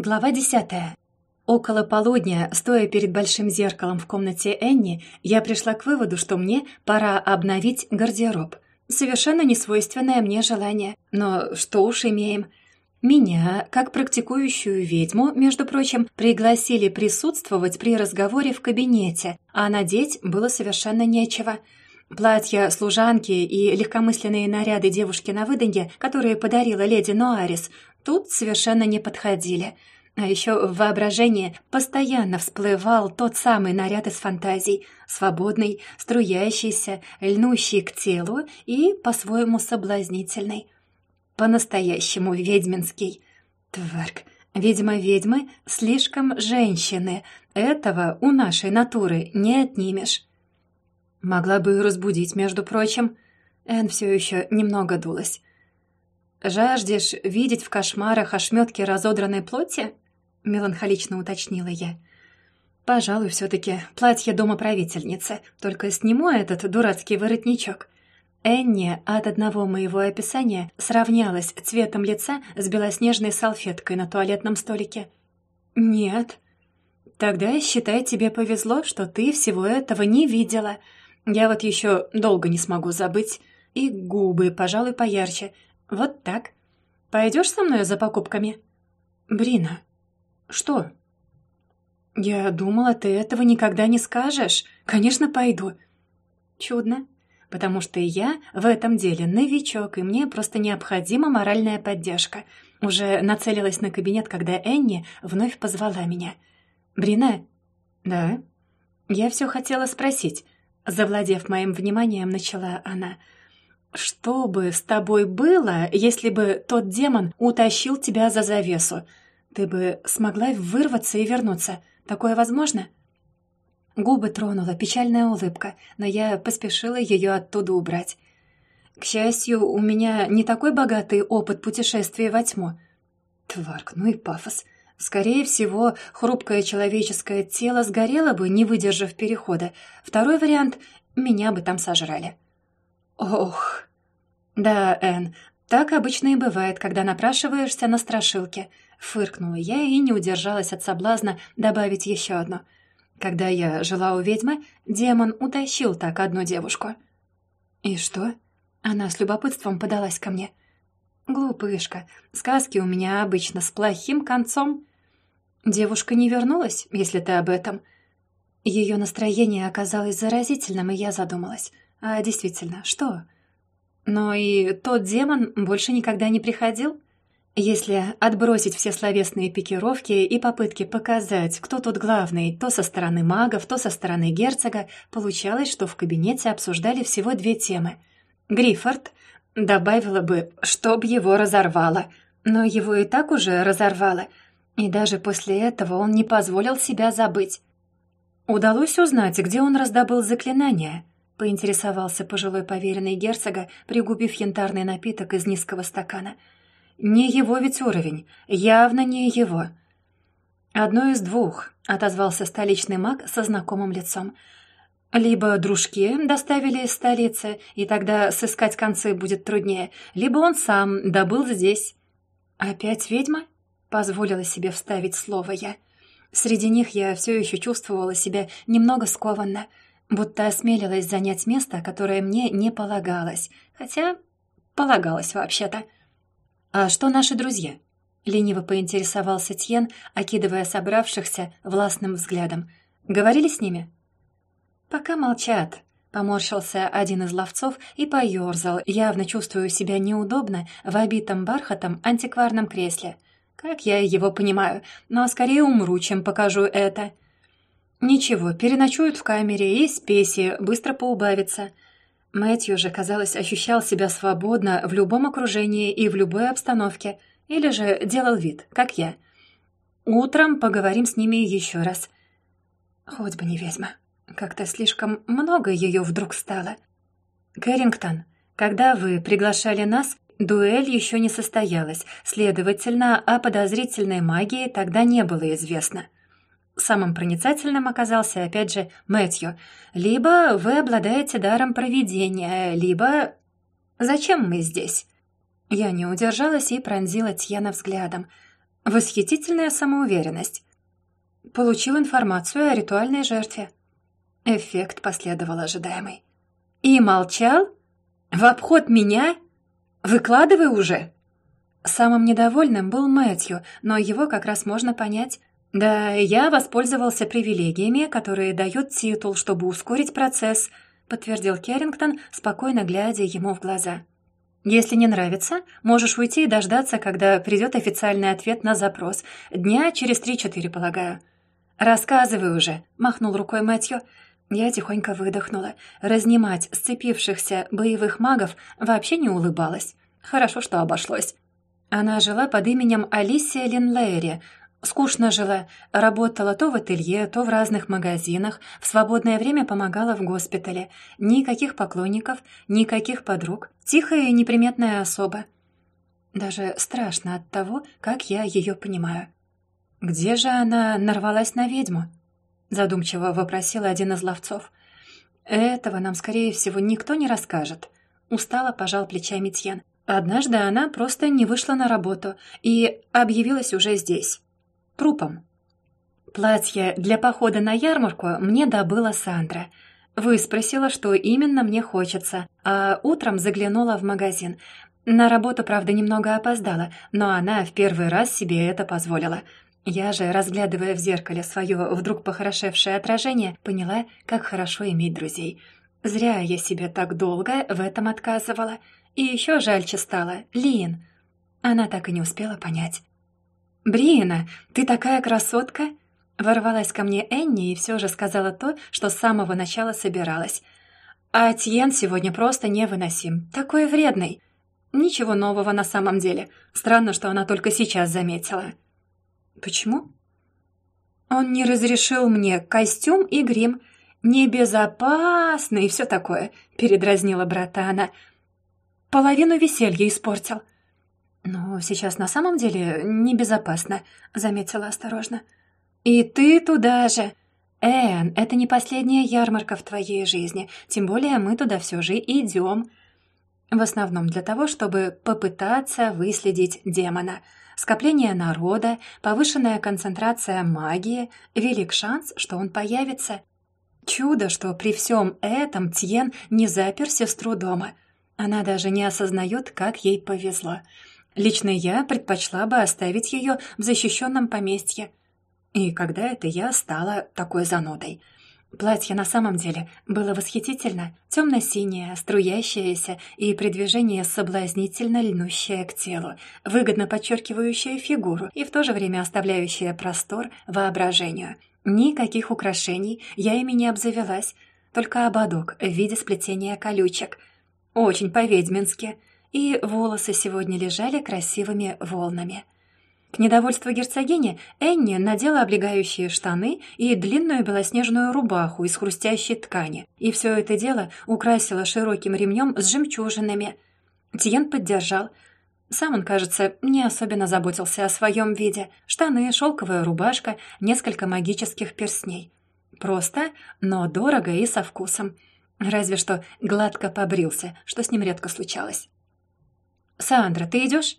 Глава десятая. Около полудня, стоя перед большим зеркалом в комнате Энни, я пришла к выводу, что мне пора обновить гардероб. Совершенно несвойственное мне желание, но что уж имеем. Меня, как практикующую ведьму, между прочим, пригласили присутствовать при разговоре в кабинете, а надеть было совершенно нечего — Платья служанки и легкомысленные наряды девушки на выданье, которые подарила леди Ноарис, тут совершенно не подходили. А еще в воображении постоянно всплывал тот самый наряд из фантазий, свободный, струящийся, льнущий к телу и по-своему соблазнительный. По-настоящему ведьминский. Тварк, ведьма-ведьмы слишком женщины. Этого у нашей натуры не отнимешь. Могла бы разбудить, между прочим. Эн все еще немного дулась. «Жаждешь видеть в кошмарах ошметки разодранной плоти?» — меланхолично уточнила я. «Пожалуй, все-таки платье домоправительницы, только сниму этот дурацкий воротничок». Энни от одного моего описания сравнялась цветом лица с белоснежной салфеткой на туалетном столике. «Нет». «Тогда, считай, тебе повезло, что ты всего этого не видела», я вот еще долго не смогу забыть. И губы, пожалуй, поярче. Вот так. Пойдешь со мной за покупками? Брина. Что? Я думала, ты этого никогда не скажешь. Конечно, пойду. Чудно. Потому что я в этом деле новичок, и мне просто необходима моральная поддержка. Уже нацелилась на кабинет, когда Энни вновь позвала меня. «Брина?» «Да?» «Я все хотела спросить. Завладев моим вниманием, начала она. «Что бы с тобой было, если бы тот демон утащил тебя за завесу? Ты бы смогла вырваться и вернуться. Такое возможно?» Губы тронула печальная улыбка, но я поспешила ее оттуда убрать. К счастью, у меня не такой богатый опыт путешествия во тьму. Тварк, ну и пафос. Скорее всего, хрупкое человеческое тело сгорело бы, не выдержав перехода. Второй вариант — меня бы там сожрали. Ох. Да, Энн, так обычно и бывает, когда напрашиваешься на страшилки. Фыркнула я и не удержалась от соблазна добавить еще одно. Когда я жила у ведьмы, демон утащил так одну девушку. И что? Она с любопытством подалась ко мне. «Глупышка, сказки у меня обычно с плохим концом. Девушка не вернулась, если ты об этом. Ее настроение оказалось заразительным, и я задумалась. А действительно, что? Но и тот демон больше никогда не приходил? Если отбросить все словесные пикировки и попытки показать, кто тут главный, то со стороны магов, то со стороны герцога, получалось, что в кабинете обсуждали всего две темы. Гриффорд добавила бы, чтоб его разорвало, но его и так уже разорвало — и даже после этого он не позволил себя забыть. «Удалось узнать, где он раздобыл заклинание?» — поинтересовался пожилой поверенный герцога, пригубив янтарный напиток из низкого стакана. «Не его ведь уровень, явно не его». «Одно из двух», — отозвался столичный маг со знакомым лицом. «Либо дружки доставили из столицы, и тогда сыскать концы будет труднее, либо он сам добыл здесь». «Опять ведьма?» Позволила себе вставить слово «я». Среди них я все еще чувствовала себя немного скованно, будто осмелилась занять место, которое мне не полагалось, хотя полагалось вообще-то. «А что наши друзья?» — лениво поинтересовался Тьен, окидывая собравшихся властным взглядом. «Говорили с ними?» «Пока молчат», — поморщился один из ловцов и поёрзал, явно чувствуя себя неудобно в обитом бархатом антикварном кресле — как я его понимаю, но скорее умру, чем покажу это. Ничего, переночуют в камере, и спеси быстро поубавится. Мэтью же, казалось, ощущал себя свободно в любом окружении и в любой обстановке, или же делал вид, как я. Утром поговорим с ними еще раз. Хоть бы не ведьма. Как-то слишком много ее вдруг стало. Кэррингтон, когда вы приглашали нас, Дуэль еще не состоялась, следовательно, о подозрительной магии тогда не было известно. Самым проницательным оказался, опять же, Мэтью. Либо вы обладаете даром провидения, либо... Зачем мы здесь? Я не удержалась и пронзила Тьена взглядом. Восхитительная самоуверенность. Получил информацию о ритуальной жертве. Эффект последовал ожидаемый. И молчал? В обход меня? Выкладывай уже!» Самым недовольным был Мэтью, но его как раз можно понять. «Да, я воспользовался привилегиями, которые дают титул, чтобы ускорить процесс», подтвердил Керрингтон, спокойно глядя ему в глаза. «Если не нравится, можешь уйти и дождаться, когда придет официальный ответ на запрос. Дня через три-четыре, полагаю». «Рассказывай уже», — махнул рукой Мэтью. Я тихонько выдохнула. Разнимать сцепившихся боевых магов вообще не улыбалась. Хорошо, что обошлось. Она жила под именем Алисия Линлейри. Скучно жила, работала то в ателье, то в разных магазинах, в свободное время помогала в госпитале. Никаких поклонников, никаких подруг, тихая и неприметная особа. Даже страшно от того, как я ее понимаю. Где же она нарвалась на ведьму? Задумчиво вопросил один из ловцов. Этого нам, скорее всего, никто не расскажет. Устало пожал плечами Тьен. Однажды она просто не вышла на работу и объявилась уже здесь. Трупом. Платье для похода на ярмарку мне добыла Сандра. Выспросила, что именно мне хочется, а утром заглянула в магазин. На работу, правда, немного опоздала, но она в первый раз себе это позволила — я же, разглядывая в зеркале свое вдруг похорошевшее отражение, поняла, как хорошо иметь друзей. Зря я себе так долго в этом отказывала. И еще жальче стало Лин. Она так и не успела понять. «Бриена, ты такая красотка!» Ворвалась ко мне Энни и все же сказала то, что с самого начала собиралась. «А Тьен сегодня просто невыносим. Такой вредный. Ничего нового на самом деле. Странно, что она только сейчас заметила». «Почему?» «Он не разрешил мне костюм и грим. Небезопасно и все такое», — передразнила брата она. «Половину веселья испортил». «Ну, сейчас на самом деле небезопасно», — заметила осторожно. «И ты туда же!» «Эн, это не последняя ярмарка в твоей жизни, тем более мы туда все же идем». В основном для того, чтобы попытаться выследить демона — скопление народа, повышенная концентрация магии, велик шанс, что он появится. Чудо, что при всем этом Тьен не запер сестру дома. Она даже не осознает, как ей повезло. Лично я предпочла бы оставить ее в защищенном поместье. И когда это я стала такой занудой — Платье на самом деле было восхитительно, темно-синее, струящееся и при движении соблазнительно льнущее к телу, выгодно подчеркивающее фигуру и в то же время оставляющее простор воображению. Никаких украшений я ими не обзавелась, только ободок в виде сплетения колючек. Очень по-ведьмински. И волосы сегодня лежали красивыми волнами. К недовольству герцогини Энни надела облегающие штаны и длинную белоснежную рубаху из хрустящей ткани, и все это дело украсила широким ремнем с жемчужинами. Тиен поддержал. Сам он, кажется, не особенно заботился о своем виде. Штаны, шелковая рубашка, несколько магических перстней. Просто, но дорого и со вкусом. Разве что гладко побрился, что с ним редко случалось. «Сандра, ты идешь?»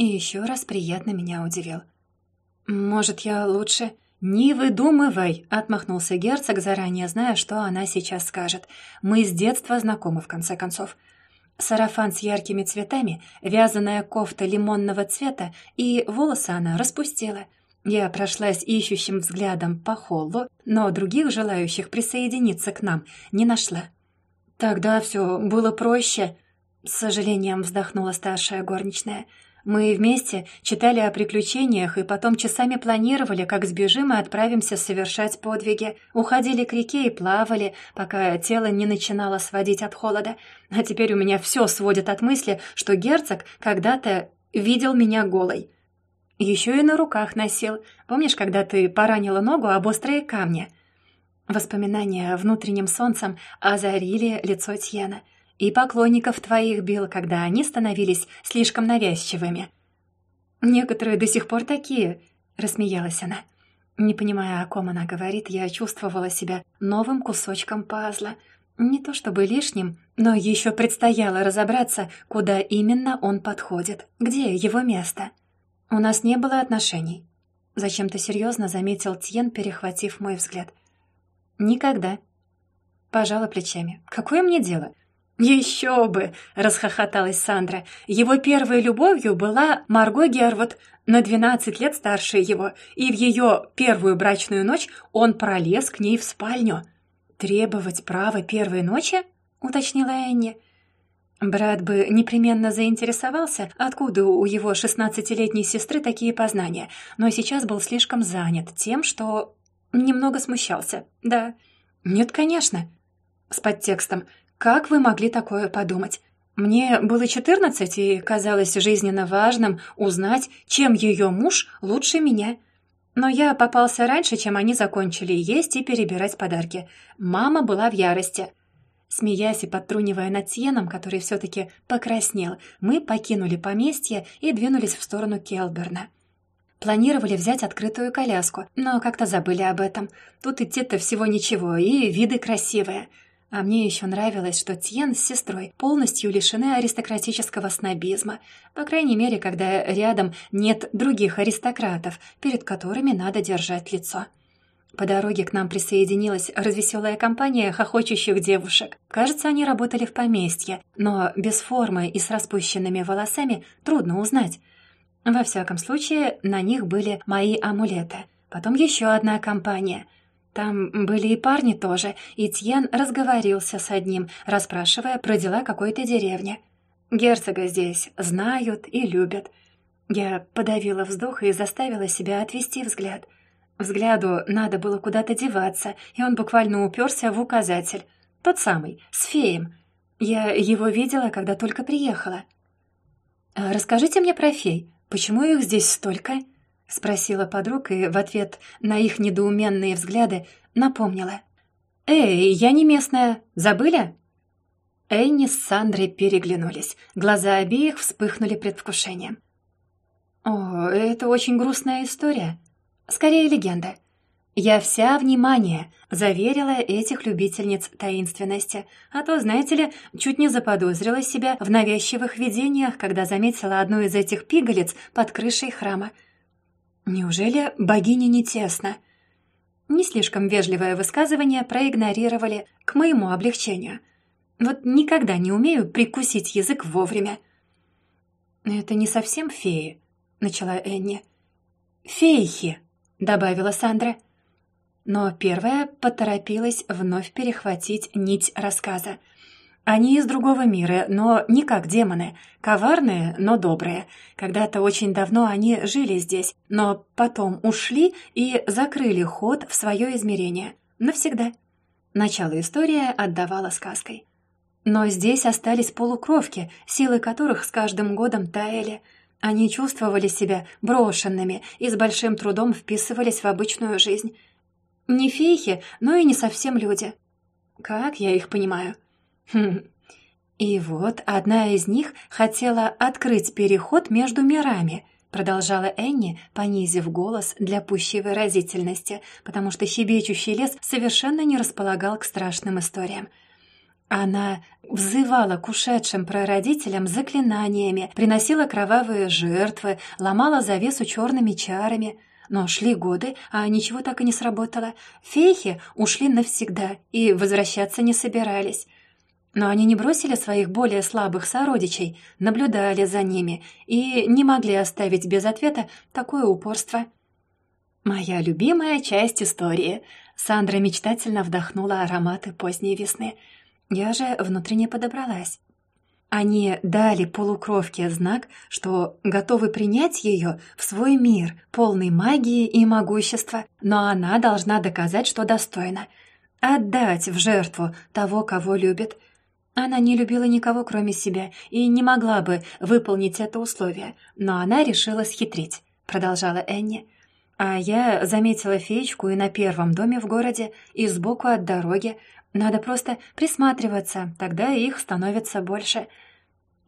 и еще раз приятно меня удивил. «Может, я лучше...» «Не выдумывай!» — отмахнулся герцог, заранее зная, что она сейчас скажет. «Мы с детства знакомы, в конце концов. Сарафан с яркими цветами, вязаная кофта лимонного цвета, и волосы она распустила. Я прошлась ищущим взглядом по холлу, но других желающих присоединиться к нам не нашла. «Тогда все было проще», — с сожалением вздохнула старшая горничная — мы вместе читали о приключениях и потом часами планировали, как сбежим и отправимся совершать подвиги. Уходили к реке и плавали, пока тело не начинало сводить от холода. А теперь у меня все сводит от мысли, что герцог когда-то видел меня голой. Еще и на руках носил. Помнишь, когда ты поранила ногу об острые камни? Воспоминания внутренним солнцем озарили лицо Тьена — и поклонников твоих бил, когда они становились слишком навязчивыми». «Некоторые до сих пор такие», — рассмеялась она. Не понимая, о ком она говорит, я чувствовала себя новым кусочком пазла. Не то чтобы лишним, но еще предстояло разобраться, куда именно он подходит, где его место. У нас не было отношений. Зачем-то серьезно заметил Тьен, перехватив мой взгляд. Никогда. Пожала плечами. Какое мне дело? «Еще бы!» — расхохоталась Сандра. «Его первой любовью была Марго Гервот, на двенадцать лет старше его, и в ее первую брачную ночь он пролез к ней в спальню». «Требовать права первой ночи?» — уточнила Энни. Брат бы непременно заинтересовался, откуда у его шестнадцатилетней сестры такие познания, но сейчас был слишком занят тем, что немного смущался. Да. Нет, конечно. С подтекстом как вы могли такое подумать? Мне было четырнадцать, и казалось жизненно важным узнать, чем ее муж лучше меня. Но я попался раньше, чем они закончили есть и перебирать подарки. Мама была в ярости. Смеясь и подтрунивая над Сьеном, который все-таки покраснел, мы покинули поместье и двинулись в сторону Келберна. Планировали взять открытую коляску, но как-то забыли об этом. Тут идти-то всего ничего, и виды красивые — а мне еще нравилось, что Тьен с сестрой полностью лишены аристократического снобизма, по крайней мере, когда рядом нет других аристократов, перед которыми надо держать лицо. По дороге к нам присоединилась развеселая компания хохочущих девушек. Кажется, они работали в поместье, но без формы и с распущенными волосами трудно узнать. Во всяком случае, на них были мои амулеты. Потом еще одна компания — там были и парни тоже, и Тьен разговорился с одним, расспрашивая про дела какой-то деревни. Герцога здесь знают и любят. Я подавила вздох и заставила себя отвести взгляд. Взгляду надо было куда-то деваться, и он буквально уперся в указатель. Тот самый, с феем. Я его видела, когда только приехала. «А «Расскажите мне про фей. Почему их здесь столько?» — спросила подруга и в ответ на их недоуменные взгляды напомнила. «Эй, я не местная. Забыли?» Энни с Сандрой переглянулись. Глаза обеих вспыхнули предвкушением. «О, это очень грустная история. Скорее, легенда. Я вся внимание», — заверила этих любительниц таинственности. А то, знаете ли, чуть не заподозрила себя в навязчивых видениях, когда заметила одну из этих пигалиц под крышей храма — Неужели богине не тесно? Не слишком вежливое высказывание проигнорировали к моему облегчению. Вот никогда не умею прикусить язык вовремя. «Это не совсем феи», — начала Энни. «Фейхи», — добавила Сандра. Но первая поторопилась вновь перехватить нить рассказа — они из другого мира, но не как демоны. Коварные, но добрые. Когда-то очень давно они жили здесь, но потом ушли и закрыли ход в свое измерение. Навсегда. Начало истории отдавала сказкой. Но здесь остались полукровки, силы которых с каждым годом таяли. Они чувствовали себя брошенными и с большим трудом вписывались в обычную жизнь. Не фейхи, но и не совсем люди. Как я их понимаю? Хм. И вот одна из них хотела открыть переход между мирами, продолжала Энни, понизив голос для пущей выразительности, потому что щебечущий лес совершенно не располагал к страшным историям. Она взывала к ушедшим прародителям заклинаниями, приносила кровавые жертвы, ломала завесу черными чарами. Но шли годы, а ничего так и не сработало. Фейхи ушли навсегда и возвращаться не собирались. Но они не бросили своих более слабых сородичей, наблюдали за ними и не могли оставить без ответа такое упорство. «Моя любимая часть истории», — Сандра мечтательно вдохнула ароматы поздней весны. Я же внутренне подобралась. Они дали полукровке знак, что готовы принять ее в свой мир, полный магии и могущества, но она должна доказать, что достойна. Отдать в жертву того, кого любит — она не любила никого, кроме себя, и не могла бы выполнить это условие, но она решила схитрить, продолжала Энни. А я заметила феечку и на первом доме в городе, и сбоку от дороги. Надо просто присматриваться, тогда их становится больше.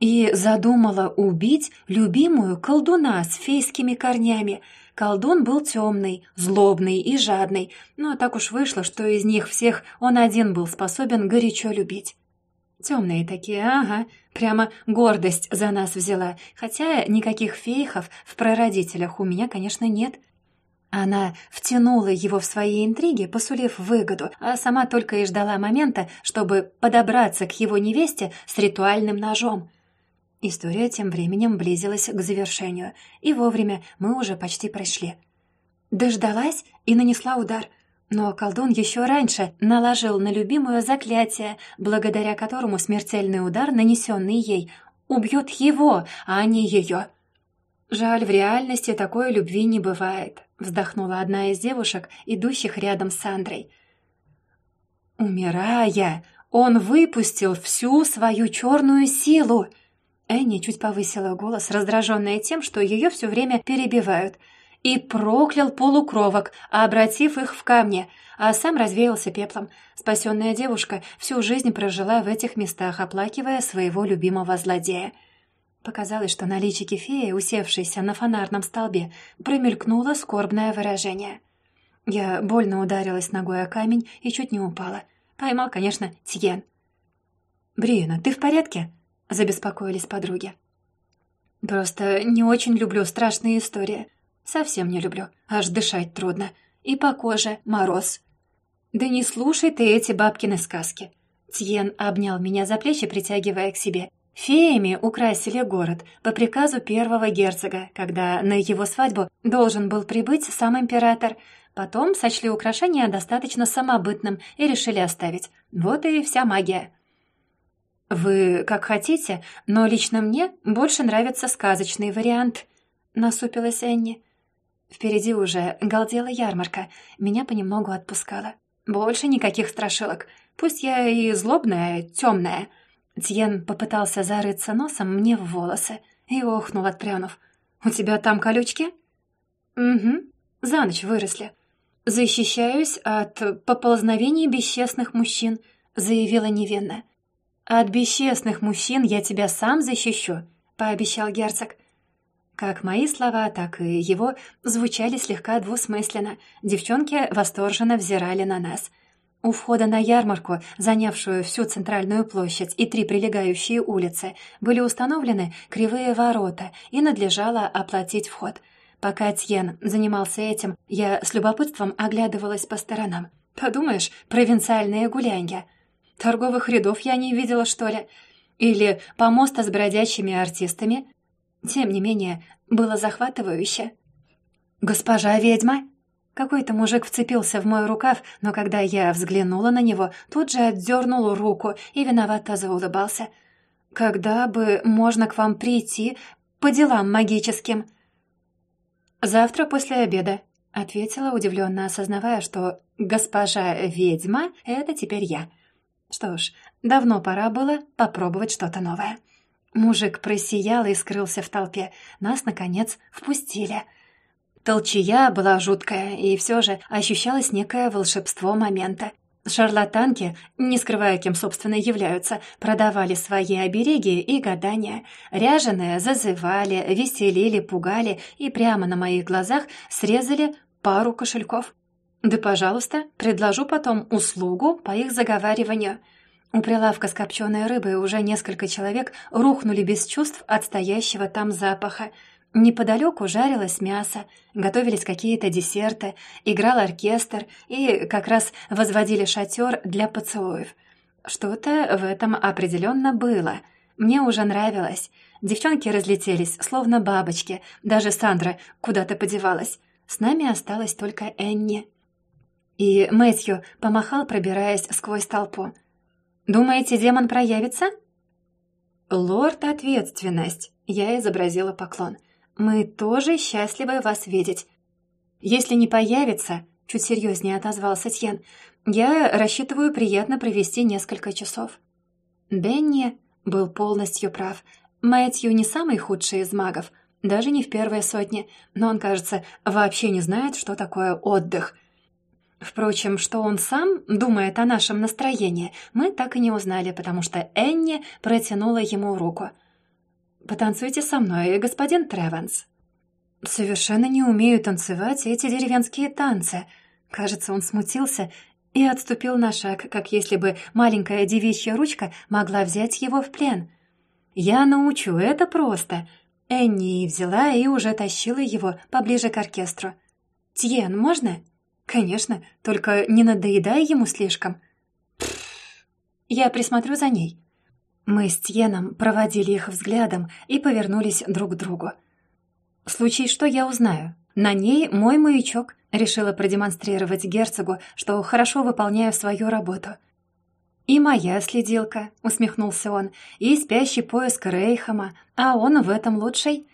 И задумала убить любимую колдуна с фейскими корнями. Колдун был темный, злобный и жадный, но так уж вышло, что из них всех он один был способен горячо любить. Темные такие, ага. Прямо гордость за нас взяла. Хотя никаких фейхов в прародителях у меня, конечно, нет. Она втянула его в свои интриги, посулив выгоду, а сама только и ждала момента, чтобы подобраться к его невесте с ритуальным ножом. История тем временем близилась к завершению, и вовремя мы уже почти пришли. Дождалась и нанесла удар — но колдун еще раньше наложил на любимую заклятие, благодаря которому смертельный удар, нанесенный ей, убьет его, а не ее. «Жаль, в реальности такой любви не бывает», — вздохнула одна из девушек, идущих рядом с Андрой. «Умирая, он выпустил всю свою черную силу!» Энни чуть повысила голос, раздраженная тем, что ее все время перебивают — и проклял полукровок, обратив их в камни, а сам развеялся пеплом. Спасенная девушка всю жизнь прожила в этих местах, оплакивая своего любимого злодея. Показалось, что на личике феи, усевшейся на фонарном столбе, промелькнуло скорбное выражение. Я больно ударилась ногой о камень и чуть не упала. Поймал, конечно, Тьен. «Бриена, ты в порядке?» — забеспокоились подруги. «Просто не очень люблю страшные истории. Совсем не люблю, аж дышать трудно. И по коже мороз. Да не слушай ты эти бабкины сказки. Тьен обнял меня за плечи, притягивая к себе. Феями украсили город по приказу первого герцога, когда на его свадьбу должен был прибыть сам император. Потом сочли украшение достаточно самобытным и решили оставить. Вот и вся магия. «Вы как хотите, но лично мне больше нравится сказочный вариант», — насупилась Энни. Впереди уже галдела ярмарка, меня понемногу отпускала. Больше никаких страшилок. Пусть я и злобная, темная. Тьен попытался зарыться носом мне в волосы и охнул, отпрянув. «У тебя там колючки?» «Угу, за ночь выросли». «Защищаюсь от поползновений бесчестных мужчин», — заявила невинно. «От бесчестных мужчин я тебя сам защищу», — пообещал герцог. Как мои слова, так и его звучали слегка двусмысленно. Девчонки восторженно взирали на нас. У входа на ярмарку, занявшую всю центральную площадь и три прилегающие улицы, были установлены кривые ворота, и надлежало оплатить вход. Пока Тьен занимался этим, я с любопытством оглядывалась по сторонам. Подумаешь, провинциальные гулянья. Торговых рядов я не видела, что ли? Или помоста с бродячими артистами? Тем не менее, было захватывающе. «Госпожа ведьма!» Какой-то мужик вцепился в мой рукав, но когда я взглянула на него, тут же отдернул руку и виновато заулыбался. «Когда бы можно к вам прийти по делам магическим?» «Завтра после обеда», — ответила, удивленно осознавая, что «госпожа ведьма» — это теперь я. Что ж, давно пора было попробовать что-то новое. Мужик просиял и скрылся в толпе. Нас, наконец, впустили. Толчая была жуткая, и все же ощущалось некое волшебство момента. Шарлатанки, не скрывая, кем, собственно, являются, продавали свои обереги и гадания. Ряженые зазывали, веселили, пугали и прямо на моих глазах срезали пару кошельков. Да, пожалуйста, предложу потом услугу по их заговариванию — у прилавка с копченой рыбой уже несколько человек рухнули без чувств от стоящего там запаха. Неподалеку жарилось мясо, готовились какие-то десерты, играл оркестр и как раз возводили шатер для поцелуев. Что-то в этом определенно было. Мне уже нравилось. Девчонки разлетелись, словно бабочки. Даже Сандра куда-то подевалась. С нами осталась только Энни. И Мэтью помахал, пробираясь сквозь толпу. Думаете, демон проявится?» «Лорд, ответственность!» — я изобразила поклон. «Мы тоже счастливы вас видеть. Если не появится, — чуть серьезнее отозвался Тьен, — я рассчитываю приятно провести несколько часов». Бенни был полностью прав. Мэтью не самый худший из магов, даже не в первой сотне, но он, кажется, вообще не знает, что такое отдых. Впрочем, что он сам думает о нашем настроении, мы так и не узнали, потому что Энни протянула ему руку. «Потанцуйте со мной, господин Треванс». «Совершенно не умею танцевать эти деревенские танцы». Кажется, он смутился и отступил на шаг, как если бы маленькая девичья ручка могла взять его в плен. «Я научу, это просто!» Энни взяла и уже тащила его поближе к оркестру. «Тьен, можно?» «Конечно, только не надоедай ему слишком». «Я присмотрю за ней». Мы с Тьеном проводили их взглядом и повернулись друг к другу. «В случае что я узнаю. На ней мой маячок», — решила продемонстрировать герцогу, что хорошо выполняю свою работу. «И моя следилка», — усмехнулся он, — «и спящий поиск Рейхама, а он в этом лучший».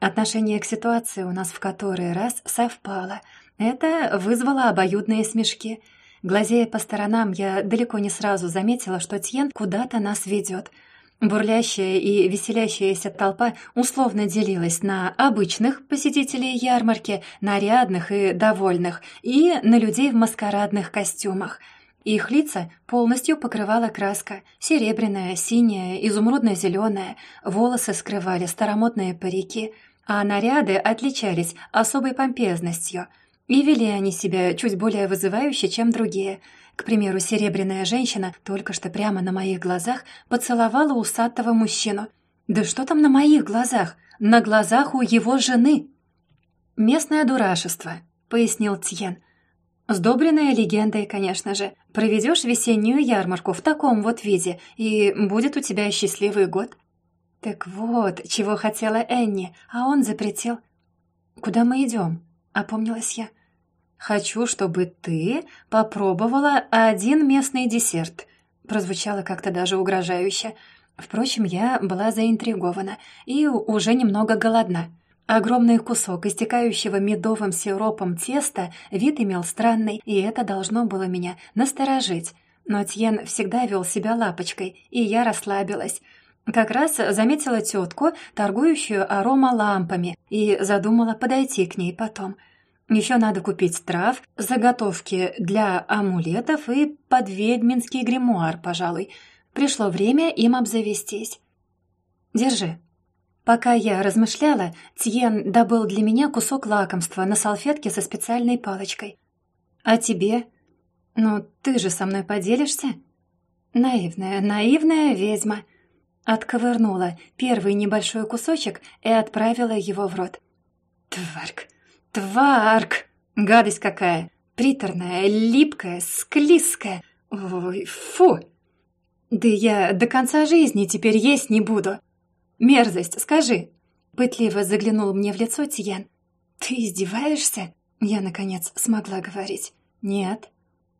Отношение к ситуации у нас в который раз совпало. Это вызвало обоюдные смешки — Глазея по сторонам, я далеко не сразу заметила, что Тьен куда-то нас ведет. Бурлящая и веселящаяся толпа условно делилась на обычных посетителей ярмарки, нарядных и довольных, и на людей в маскарадных костюмах. Их лица полностью покрывала краска — серебряная, синяя, изумрудно-зеленая, волосы скрывали старомодные парики, а наряды отличались особой помпезностью — и вели они себя чуть более вызывающе, чем другие. К примеру, серебряная женщина только что прямо на моих глазах поцеловала усатого мужчину. Да что там на моих глазах? На глазах у его жены. «Местное дурашество», — пояснил Тьен. «Сдобренная легендой, конечно же. Проведешь весеннюю ярмарку в таком вот виде, и будет у тебя счастливый год». «Так вот, чего хотела Энни, а он запретил». «Куда мы идем?» — опомнилась я. «Хочу, чтобы ты попробовала один местный десерт», прозвучало как-то даже угрожающе. Впрочем, я была заинтригована и уже немного голодна. Огромный кусок истекающего медовым сиропом теста вид имел странный, и это должно было меня насторожить. Но Тьен всегда вел себя лапочкой, и я расслабилась. Как раз заметила тетку, торгующую аромалампами, и задумала подойти к ней потом — еще надо купить трав, заготовки для амулетов и подведьминский гримуар, пожалуй. Пришло время им обзавестись. Держи. Пока я размышляла, Тьен добыл для меня кусок лакомства на салфетке со специальной палочкой. А тебе? Ну, ты же со мной поделишься? Наивная, наивная ведьма. Отковырнула первый небольшой кусочек и отправила его в рот. Тварк! Тварк! Гадость какая! Приторная, липкая, склизкая. Ой, фу! Да я до конца жизни теперь есть не буду. Мерзость, скажи. Пытливо заглянул мне в лицо Тиен. Ты издеваешься? Я, наконец, смогла говорить. Нет.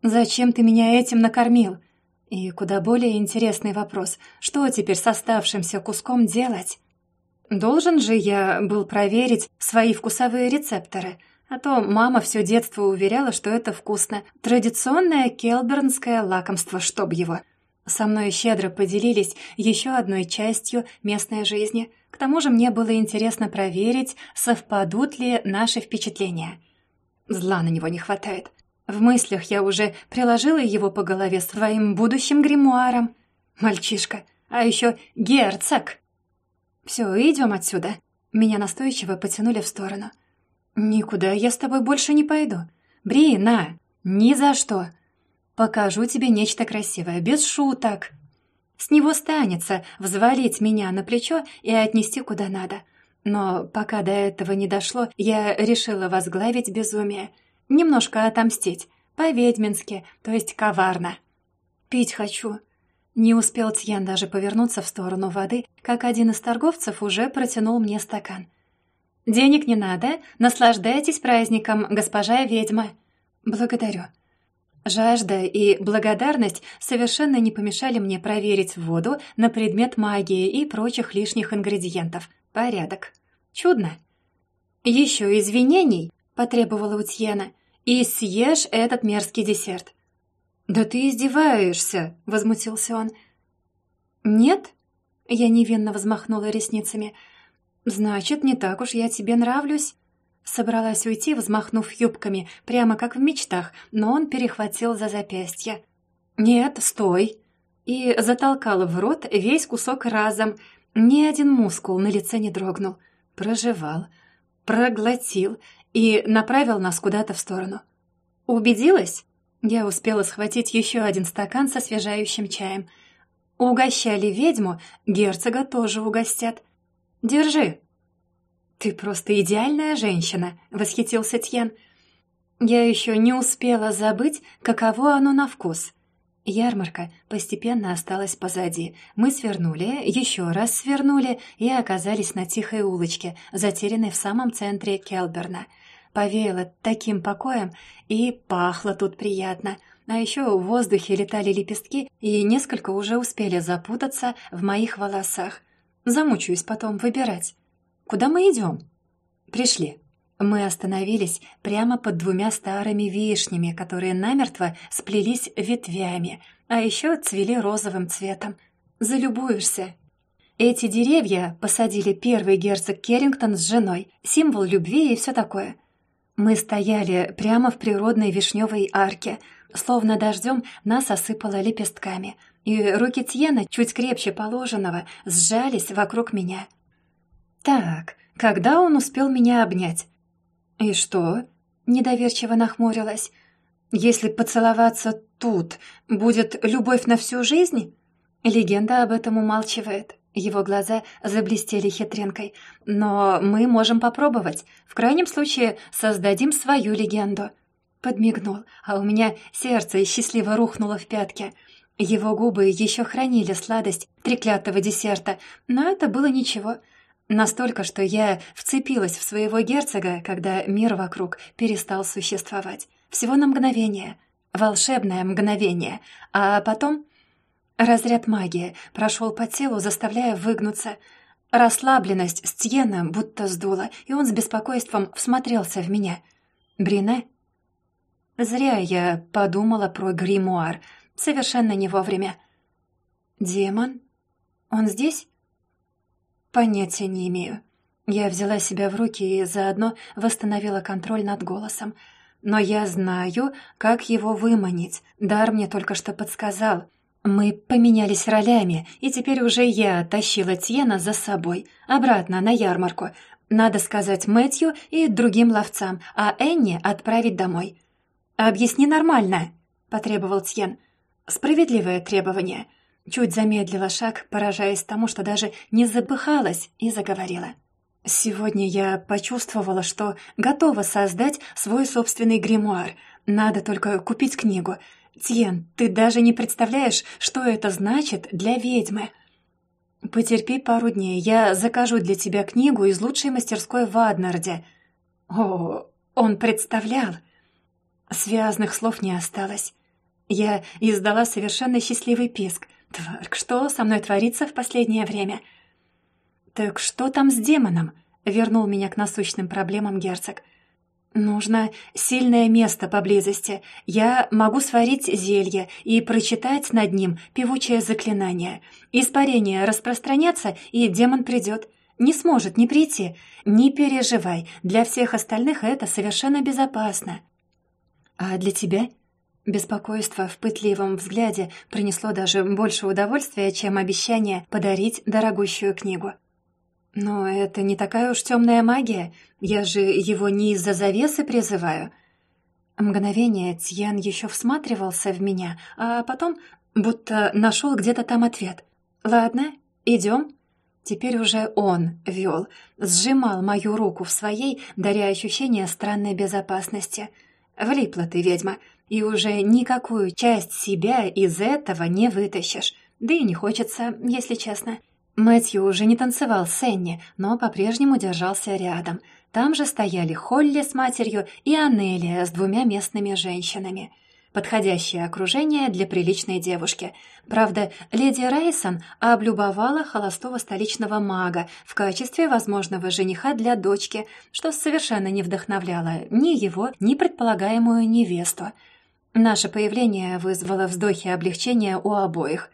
Зачем ты меня этим накормил? И куда более интересный вопрос. Что теперь с оставшимся куском делать? Должен же я был проверить свои вкусовые рецепторы, а то мама все детство уверяла, что это вкусно. Традиционное келбернское лакомство, чтоб его. Со мной щедро поделились еще одной частью местной жизни. К тому же мне было интересно проверить, совпадут ли наши впечатления. Зла на него не хватает. В мыслях я уже приложила его по голове своим будущим гримуаром. Мальчишка, а еще герцог. «Все, идем отсюда». Меня настойчиво потянули в сторону. «Никуда я с тобой больше не пойду. Бри, на! Ни за что! Покажу тебе нечто красивое, без шуток!» С него станется взвалить меня на плечо и отнести куда надо. Но пока до этого не дошло, я решила возглавить безумие. Немножко отомстить. По-ведьмински, то есть коварно. «Пить хочу», не успел Тьен даже повернуться в сторону воды, как один из торговцев уже протянул мне стакан. «Денег не надо, наслаждайтесь праздником, госпожа ведьма». «Благодарю». Жажда и благодарность совершенно не помешали мне проверить воду на предмет магии и прочих лишних ингредиентов. Порядок. Чудно. «Еще извинений», — потребовала у «и съешь этот мерзкий десерт». «Да ты издеваешься!» — возмутился он. «Нет?» — я невинно взмахнула ресницами. «Значит, не так уж я тебе нравлюсь?» Собралась уйти, взмахнув юбками, прямо как в мечтах, но он перехватил за запястье. «Нет, стой!» И затолкал в рот весь кусок разом. Ни один мускул на лице не дрогнул. Прожевал, проглотил и направил нас куда-то в сторону. «Убедилась?» Я успела схватить еще один стакан со освежающим чаем. Угощали ведьму, герцога тоже угостят. Держи. Ты просто идеальная женщина, восхитился Тьен. Я еще не успела забыть, каково оно на вкус. Ярмарка постепенно осталась позади. Мы свернули, еще раз свернули и оказались на тихой улочке, затерянной в самом центре Келберна. Повеяло таким покоем, и пахло тут приятно. А еще в воздухе летали лепестки, и несколько уже успели запутаться в моих волосах. Замучаюсь потом выбирать. Куда мы идем? Пришли. Мы остановились прямо под двумя старыми вишнями, которые намертво сплелись ветвями, а еще цвели розовым цветом. Залюбуешься. Эти деревья посадили первый герцог Керрингтон с женой, символ любви и все такое. Мы стояли прямо в природной вишневой арке, словно дождем нас осыпало лепестками, и руки Тьена, чуть крепче положенного, сжались вокруг меня. Так, когда он успел меня обнять? «И что?» — недоверчиво нахмурилась. «Если поцеловаться тут, будет любовь на всю жизнь?» Легенда об этом умалчивает. Его глаза заблестели хитринкой. «Но мы можем попробовать. В крайнем случае создадим свою легенду». Подмигнул, а у меня сердце счастливо рухнуло в пятки. Его губы еще хранили сладость треклятого десерта, но это было ничего — Настолько, что я вцепилась в своего герцога, когда мир вокруг перестал существовать. Всего на мгновение. Волшебное мгновение. А потом... Разряд магии прошел по телу, заставляя выгнуться. Расслабленность Стьена будто сдула, и он с беспокойством всмотрелся в меня. «Брине?» Зря я подумала про гримуар. Совершенно не вовремя. «Демон? Он здесь?» Понятия не имею. Я взяла себя в руки и заодно восстановила контроль над голосом. Но я знаю, как его выманить. Дар мне только что подсказал. Мы поменялись ролями, и теперь уже я тащила Тьена за собой, обратно на ярмарку. Надо сказать Мэтью и другим ловцам, а Энни отправить домой. «Объясни нормально», — потребовал Тьен. «Справедливое требование». Чуть замедлила шаг, поражаясь тому, что даже не запыхалась, и заговорила. «Сегодня я почувствовала, что готова создать свой собственный гримуар. Надо только купить книгу. Тьен, ты даже не представляешь, что это значит для ведьмы». «Потерпи пару дней, я закажу для тебя книгу из лучшей мастерской в Аднарде». «О, он представлял!» Связных слов не осталось. Я издала совершенно счастливый писк — Тварк, что со мной творится в последнее время? Так что там с демоном? Вернул меня к насущным проблемам герцог. Нужно сильное место поблизости. Я могу сварить зелье и прочитать над ним певучее заклинание. Испарение распространятся, и демон придет. Не сможет не прийти. Не переживай, для всех остальных это совершенно безопасно. А для тебя Беспокойство в пытливом взгляде принесло даже больше удовольствия, чем обещание подарить дорогущую книгу. «Но это не такая уж темная магия. Я же его не из-за завесы призываю». Мгновение Тьян еще всматривался в меня, а потом будто нашел где-то там ответ. «Ладно, идем». Теперь уже он вел, сжимал мою руку в своей, даря ощущение странной безопасности. «Влипла ты, ведьма и уже никакую часть себя из этого не вытащишь. Да и не хочется, если честно. Мэтью уже не танцевал с Энни, но по-прежнему держался рядом. Там же стояли Холли с матерью и Анелия с двумя местными женщинами. Подходящее окружение для приличной девушки. Правда, леди Рейсон облюбовала холостого столичного мага в качестве возможного жениха для дочки, что совершенно не вдохновляло ни его, ни предполагаемую невесту. Наше появление вызвало вздохи облегчения у обоих.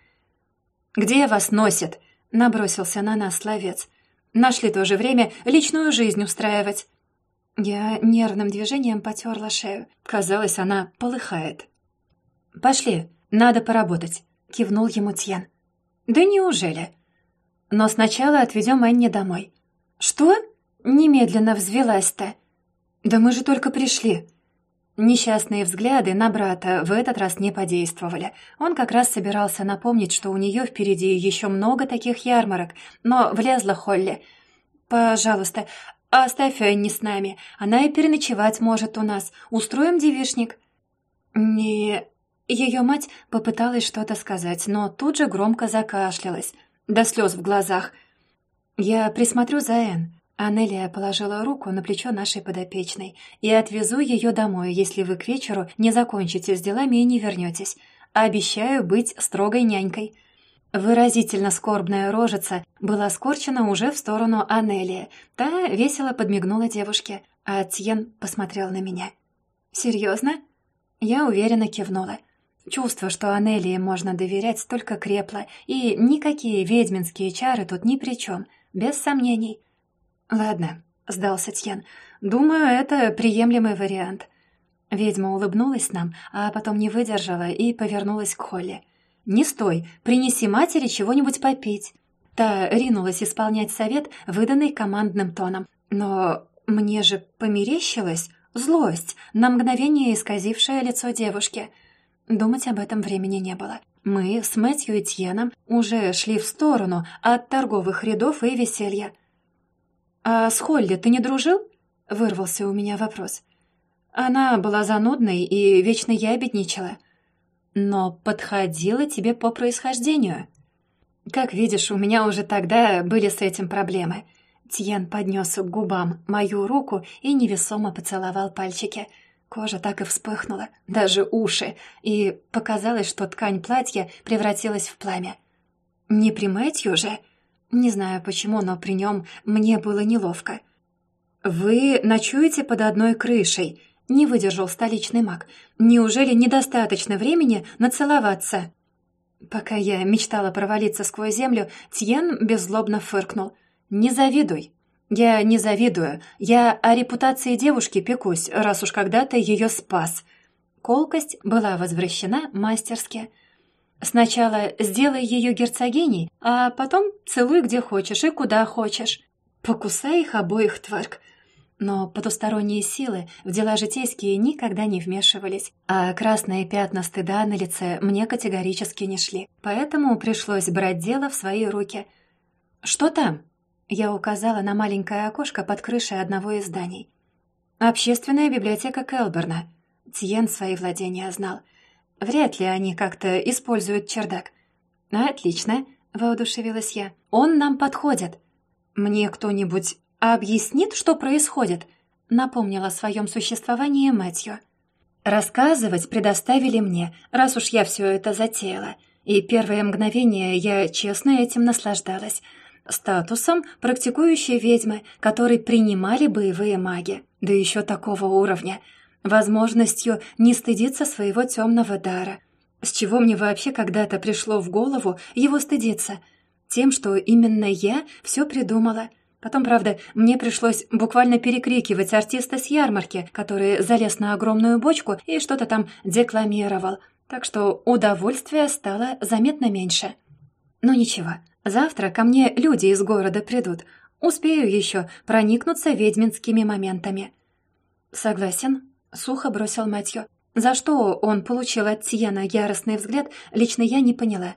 «Где вас носит?» — набросился на нас словец. «Нашли тоже время личную жизнь устраивать». Я нервным движением потерла шею. Казалось, она полыхает. «Пошли, надо поработать», — кивнул ему Тьен. «Да неужели?» «Но сначала отведем Энни домой». «Что?» — немедленно взвелась-то. «Да мы же только пришли». Несчастные взгляды на брата в этот раз не подействовали. Он как раз собирался напомнить, что у нее впереди еще много таких ярмарок, но влезла Холли. «Пожалуйста, оставь Энни с нами. Она и переночевать может у нас. Устроим девишник». «Не...» Ее мать попыталась что-то сказать, но тут же громко закашлялась, до слез в глазах. «Я присмотрю за Энн. Анелия положила руку на плечо нашей подопечной. «И отвезу ее домой, если вы к вечеру не закончите с делами и не вернетесь. Обещаю быть строгой нянькой». Выразительно скорбная рожица была скорчена уже в сторону Анелии. Та весело подмигнула девушке, а Тьен посмотрел на меня. «Серьезно?» Я уверенно кивнула. Чувство, что Анелии можно доверять, только крепло, и никакие ведьминские чары тут ни при чем, без сомнений. «Ладно», — сдался Тьен. «Думаю, это приемлемый вариант». Ведьма улыбнулась нам, а потом не выдержала и повернулась к Холли. «Не стой, принеси матери чего-нибудь попить». Та ринулась исполнять совет, выданный командным тоном. Но мне же померещилась злость, на мгновение исказившая лицо девушки. Думать об этом времени не было. Мы с Мэтью и Тьеном уже шли в сторону от торговых рядов и веселья. «А с Холли ты не дружил?» — вырвался у меня вопрос. Она была занудной и вечно ябедничала. Но подходила тебе по происхождению. Как видишь, у меня уже тогда были с этим проблемы. Тьен поднес к губам мою руку и невесомо поцеловал пальчики. Кожа так и вспыхнула, даже уши, и показалось, что ткань платья превратилась в пламя. «Не при Мэтью же?» Не знаю почему, но при нем мне было неловко. «Вы ночуете под одной крышей», — не выдержал столичный маг. «Неужели недостаточно времени нацеловаться?» Пока я мечтала провалиться сквозь землю, Тьен беззлобно фыркнул. «Не завидуй». «Я не завидую. Я о репутации девушки пекусь, раз уж когда-то ее спас». Колкость была возвращена мастерски. Сначала сделай ее герцогиней, а потом целуй где хочешь и куда хочешь. Покусай их обоих, тварк. Но потусторонние силы в дела житейские никогда не вмешивались, а красные пятна стыда на лице мне категорически не шли. Поэтому пришлось брать дело в свои руки. «Что там?» Я указала на маленькое окошко под крышей одного из зданий. «Общественная библиотека Келберна». Тьен свои владения знал — Вряд ли они как-то используют чердак. «Отлично», — воодушевилась я. «Он нам подходит». «Мне кто-нибудь объяснит, что происходит?» — напомнила о своем существовании Мэтью. Рассказывать предоставили мне, раз уж я все это затеяла. И первое мгновение я честно этим наслаждалась. Статусом практикующей ведьмы, которые принимали боевые маги. Да еще такого уровня — возможностью не стыдиться своего темного дара. С чего мне вообще когда-то пришло в голову его стыдиться? Тем, что именно я все придумала. Потом, правда, мне пришлось буквально перекрикивать артиста с ярмарки, который залез на огромную бочку и что-то там декламировал. Так что удовольствия стало заметно меньше. Ну ничего, завтра ко мне люди из города придут. Успею еще проникнуться ведьминскими моментами. Согласен, Сухо бросил Мэтью. За что он получил от Тиена яростный взгляд, лично я не поняла.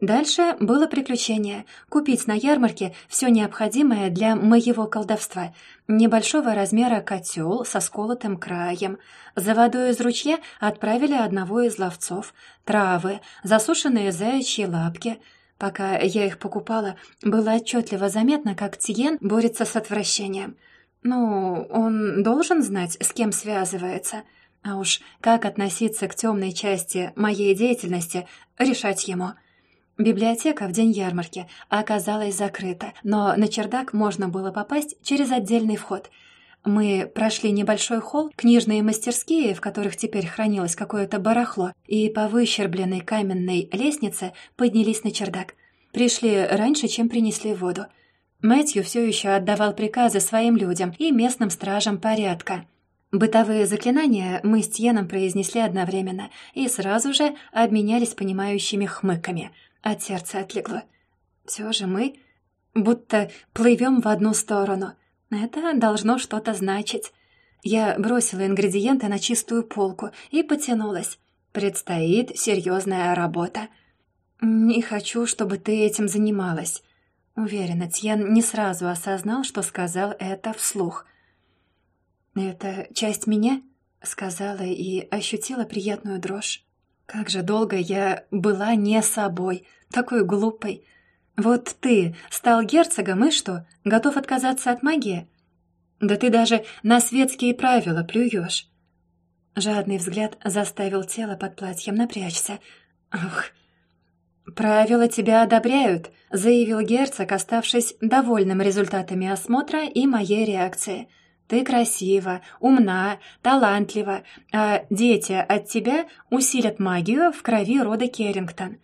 Дальше было приключение. Купить на ярмарке все необходимое для моего колдовства. Небольшого размера котел со сколотым краем. За водой из ручья отправили одного из ловцов. Травы, засушенные заячьи лапки. Пока я их покупала, было отчетливо заметно, как Тиен борется с отвращением — ну, он должен знать, с кем связывается. А уж как относиться к темной части моей деятельности, решать ему. Библиотека в день ярмарки оказалась закрыта, но на чердак можно было попасть через отдельный вход. Мы прошли небольшой холл, книжные мастерские, в которых теперь хранилось какое-то барахло, и по выщербленной каменной лестнице поднялись на чердак. Пришли раньше, чем принесли воду — Мэтью все еще отдавал приказы своим людям и местным стражам порядка. Бытовые заклинания мы с Тьеном произнесли одновременно и сразу же обменялись понимающими хмыками. От сердца отлегло. Все же мы будто плывем в одну сторону. Это должно что-то значить. Я бросила ингредиенты на чистую полку и потянулась. Предстоит серьезная работа. «Не хочу, чтобы ты этим занималась». Уверена, Тьен не сразу осознал, что сказал это вслух. «Это часть меня?» — сказала и ощутила приятную дрожь. Как же долго я была не собой, такой глупой. Вот ты стал герцогом и что, готов отказаться от магии? Да ты даже на светские правила плюешь. Жадный взгляд заставил тело под платьем напрячься. Ух, «Правила тебя одобряют», — заявил герцог, оставшись довольным результатами осмотра и моей реакции. «Ты красива, умна, талантлива, а дети от тебя усилят магию в крови рода Керрингтон».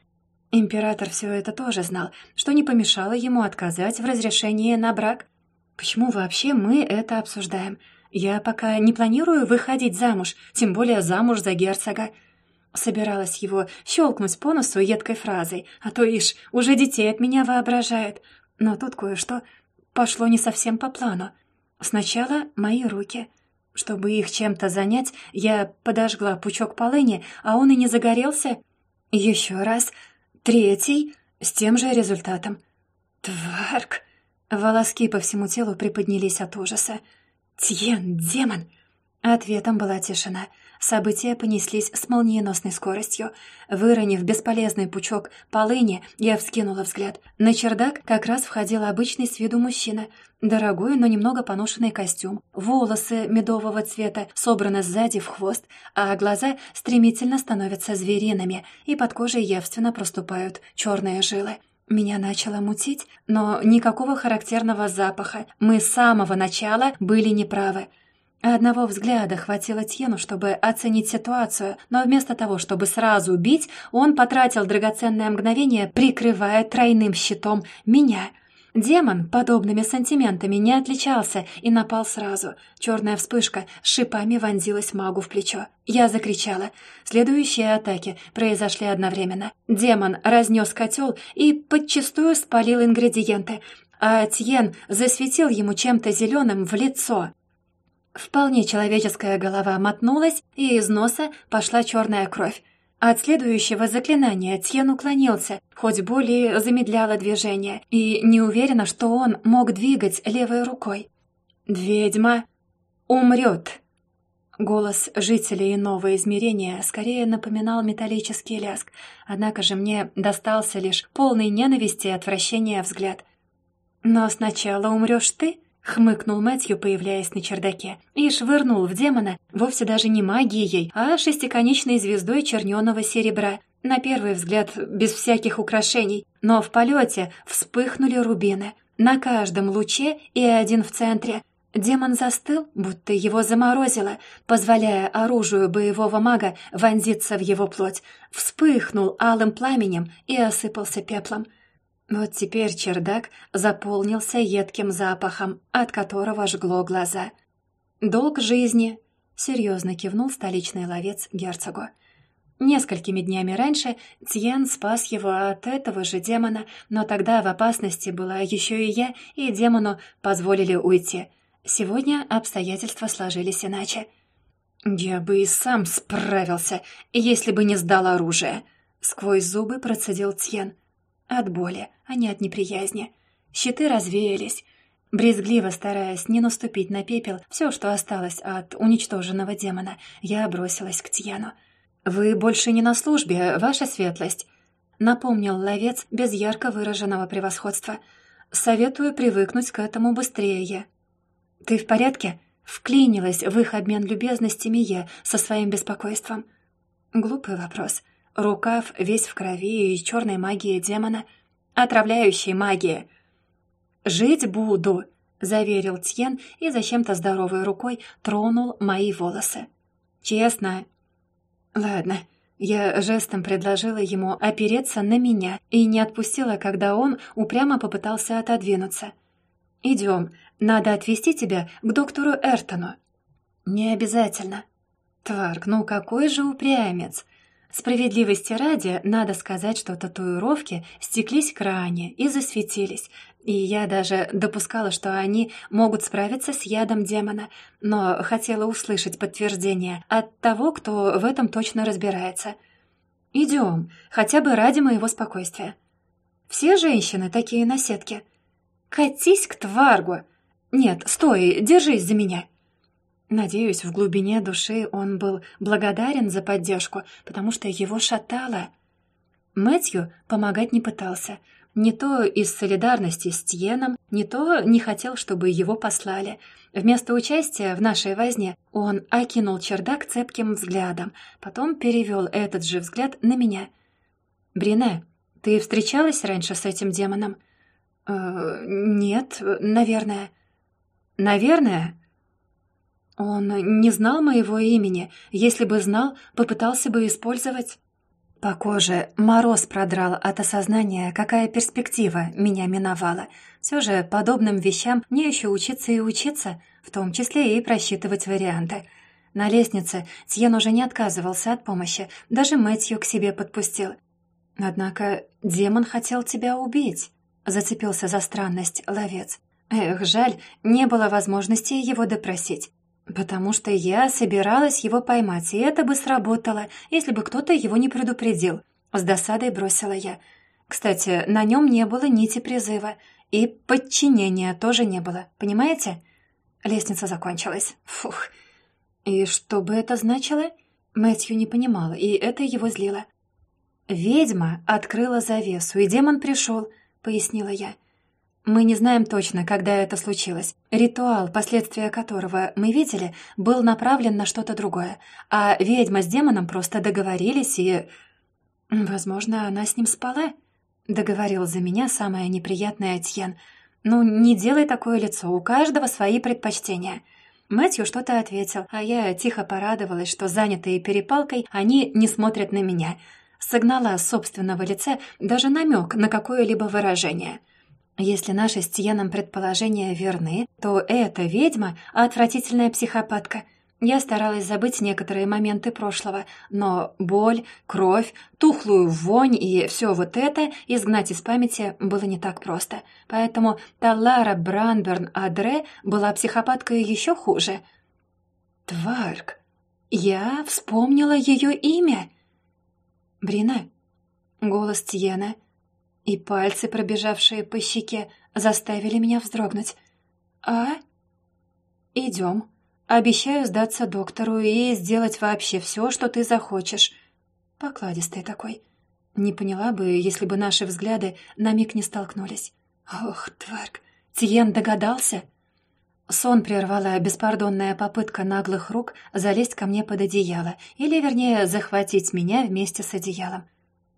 Император все это тоже знал, что не помешало ему отказать в разрешении на брак. Почему вообще мы это обсуждаем? Я пока не планирую выходить замуж, тем более замуж за герцога. Собиралась его щелкнуть по носу едкой фразой, а то ишь, уже детей от меня воображает. Но тут кое-что пошло не совсем по плану. Сначала мои руки. Чтобы их чем-то занять, я подожгла пучок полыни, а он и не загорелся. Еще раз. Третий. С тем же результатом. Тварк. Волоски по всему телу приподнялись от ужаса. «Тьен, демон!» Ответом была тишина. События понеслись с молниеносной скоростью. Выронив бесполезный пучок полыни, я вскинула взгляд. На чердак как раз входил обычный с виду мужчина. Дорогой, но немного поношенный костюм. Волосы медового цвета собраны сзади в хвост, а глаза стремительно становятся звериными, и под кожей явственно проступают черные жилы. Меня начало мутить, но никакого характерного запаха. Мы с самого начала были неправы. Одного взгляда хватило Тьену, чтобы оценить ситуацию, но вместо того, чтобы сразу убить, он потратил драгоценное мгновение, прикрывая тройным щитом меня. Демон подобными сантиментами не отличался и напал сразу. Черная вспышка шипами вонзилась магу в плечо. Я закричала. Следующие атаки произошли одновременно. Демон разнес котел и подчистую спалил ингредиенты, а Тьен засветил ему чем-то зеленым в лицо. Вполне человеческая голова мотнулась, и из носа пошла черная кровь. От следующего заклинания Тьен уклонился, хоть боль и замедляла движение, и не уверена, что он мог двигать левой рукой. «Ведьма умрет!» Голос жителей иного измерения скорее напоминал металлический ляск, однако же мне достался лишь полный ненависти и отвращения взгляд. «Но сначала умрешь ты?» Хмыкнул Мэтью, появляясь на чердаке, и швырнул в демона вовсе даже не магией, а шестиконечной звездой черненого серебра. На первый взгляд, без всяких украшений, но в полете вспыхнули рубины. На каждом луче и один в центре. Демон застыл, будто его заморозило, позволяя оружию боевого мага вонзиться в его плоть. Вспыхнул алым пламенем и осыпался пеплом. Вот теперь чердак заполнился едким запахом, от которого жгло глаза. «Долг жизни», — серьезно кивнул столичный ловец герцогу. Несколькими днями раньше Тьен спас его от этого же демона, но тогда в опасности была еще и я, и демону позволили уйти. Сегодня обстоятельства сложились иначе. «Я бы и сам справился, если бы не сдал оружие», — сквозь зубы процедил Тьен. От боли, а не от неприязни. Щиты развеялись. Брезгливо стараясь не наступить на пепел все, что осталось от уничтоженного демона, я бросилась к Тьяну. «Вы больше не на службе, ваша светлость», — напомнил ловец без ярко выраженного превосходства. «Советую привыкнуть к этому быстрее». «Ты в порядке?» — вклинилась в их обмен любезностями я со своим беспокойством. Глупый вопрос — Рукав весь в крови и черной магии демона. Отравляющей магии. «Жить буду», — заверил Тьен и зачем-то здоровой рукой тронул мои волосы. «Честно». «Ладно». Я жестом предложила ему опереться на меня и не отпустила, когда он упрямо попытался отодвинуться. «Идем, надо отвезти тебя к доктору Эртону». «Не обязательно». «Тварк, ну какой же упрямец!» Справедливости ради, надо сказать, что татуировки стеклись к ране и засветились, и я даже допускала, что они могут справиться с ядом демона, но хотела услышать подтверждение от того, кто в этом точно разбирается. «Идем, хотя бы ради моего спокойствия». «Все женщины такие на сетке?» «Катись к тваргу!» «Нет, стой, держись за меня!» Надеюсь, в глубине души он был благодарен за поддержку, потому что его шатало. Мэтью помогать не пытался — не то из солидарности с Тьеном, не то не хотел, чтобы его послали. Вместо участия в нашей возне он окинул чердак цепким взглядом, потом перевел этот же взгляд на меня. «Брине, ты встречалась раньше с этим демоном?» «Э, «Нет, наверное». «Наверное?» «Он не знал моего имени. Если бы знал, попытался бы использовать». По коже мороз продрал от осознания, какая перспектива меня миновала. Все же подобным вещам мне еще учиться и учиться, в том числе и просчитывать варианты. На лестнице Тьен уже не отказывался от помощи, даже Мэтью к себе подпустил. «Однако демон хотел тебя убить», — зацепился за странность ловец. Эх, жаль, не было возможности его допросить. «Потому что я собиралась его поймать, и это бы сработало, если бы кто-то его не предупредил». С досадой бросила я. Кстати, на нем не было нити призыва, и подчинения тоже не было, понимаете? Лестница закончилась. Фух. И что бы это значило? Мэтью не понимала, и это его злило. «Ведьма открыла завесу, и демон пришел», — пояснила я. Мы не знаем точно, когда это случилось. Ритуал, последствия которого мы видели, был направлен на что-то другое. А ведьма с демоном просто договорились и... Возможно, она с ним спала? Договорил за меня самое неприятное Этьен. Ну, не делай такое лицо, у каждого свои предпочтения. Мэтью что-то ответил, а я тихо порадовалась, что, занятые перепалкой, они не смотрят на меня. Согнала с собственного лица даже намек на какое-либо выражение — если наши с Тиеном предположения верны, то эта ведьма — отвратительная психопатка. Я старалась забыть некоторые моменты прошлого, но боль, кровь, тухлую вонь и все вот это изгнать из памяти было не так просто. Поэтому Талара Бранберн Адре была психопаткой еще хуже. Тварк. Я вспомнила ее имя. Брина. Голос Тиена — и пальцы, пробежавшие по щеке, заставили меня вздрогнуть. «А? Идем. Обещаю сдаться доктору и сделать вообще все, что ты захочешь». Покладистый такой. Не поняла бы, если бы наши взгляды на миг не столкнулись. «Ох, тварк, Тиен догадался?» Сон прервала беспардонная попытка наглых рук залезть ко мне под одеяло, или, вернее, захватить меня вместе с одеялом.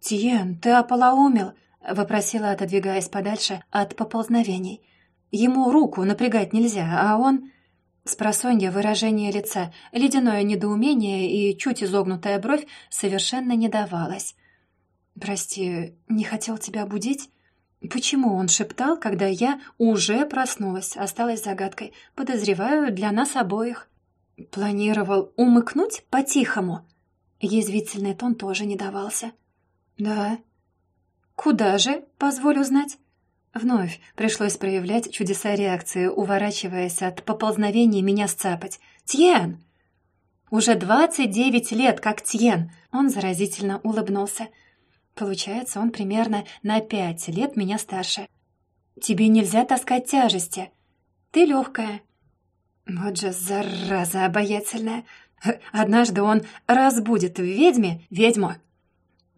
«Тиен, ты ополоумел!» — вопросила, отодвигаясь подальше от поползновений. «Ему руку напрягать нельзя, а он...» Спросонья выражение лица, ледяное недоумение и чуть изогнутая бровь совершенно не давалось. «Прости, не хотел тебя будить?» Почему он шептал, когда я уже проснулась, осталась загадкой. Подозреваю, для нас обоих. Планировал умыкнуть по-тихому. Язвительный тон тоже не давался. «Да, «Куда же, позволю знать?» Вновь пришлось проявлять чудеса реакции, уворачиваясь от поползновений меня сцапать. «Тьен!» «Уже двадцать девять лет, как Тьен!» Он заразительно улыбнулся. Получается, он примерно на пять лет меня старше. «Тебе нельзя таскать тяжести. Ты легкая». Вот же зараза обаятельная. Однажды он разбудит в ведьме ведьму.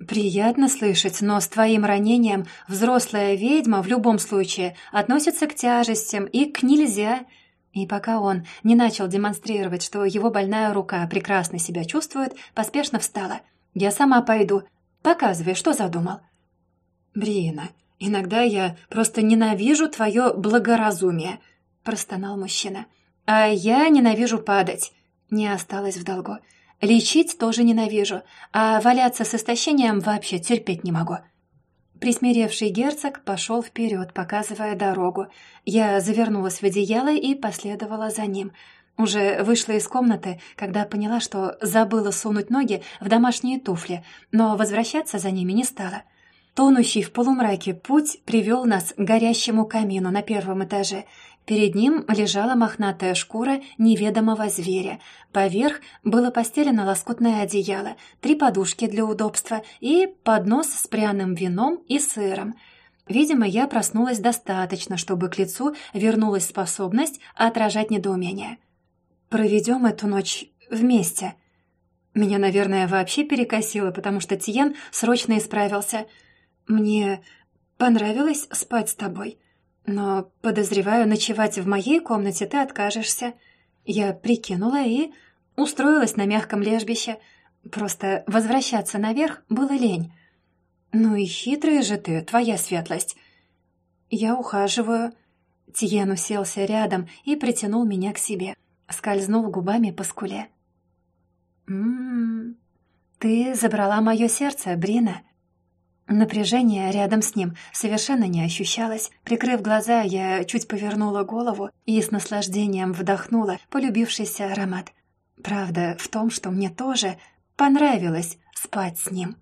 «Приятно слышать, но с твоим ранением взрослая ведьма в любом случае относится к тяжестям и к нельзя». И пока он не начал демонстрировать, что его больная рука прекрасно себя чувствует, поспешно встала. «Я сама пойду. Показывай, что задумал». «Брина, иногда я просто ненавижу твое благоразумие», — простонал мужчина. «А я ненавижу падать». Не осталось в долгу. Лечить тоже ненавижу, а валяться с истощением вообще терпеть не могу». Присмиревший герцог пошел вперед, показывая дорогу. Я завернулась в одеяло и последовала за ним. Уже вышла из комнаты, когда поняла, что забыла сунуть ноги в домашние туфли, но возвращаться за ними не стала. Тонущий в полумраке путь привел нас к горящему камину на первом этаже. Перед ним лежала мохнатая шкура неведомого зверя. Поверх было постелено лоскутное одеяло, три подушки для удобства и поднос с пряным вином и сыром — Видимо, я проснулась достаточно, чтобы к лицу вернулась способность отражать недоумение. «Проведем эту ночь вместе». Меня, наверное, вообще перекосило, потому что Тиен срочно исправился. «Мне понравилось спать с тобой, но, подозреваю, ночевать в моей комнате ты откажешься». Я прикинула и устроилась на мягком лежбище. Просто возвращаться наверх было лень. «Ну и хитрая же ты, твоя светлость!» «Я ухаживаю». Тиен уселся рядом и притянул меня к себе, скользнув губами по скуле. «М-м-м, ты забрала мое сердце, Брина». Напряжение рядом с ним совершенно не ощущалось. Прикрыв глаза, я чуть повернула голову и с наслаждением вдохнула полюбившийся аромат. Правда в том, что мне тоже понравилось спать с ним.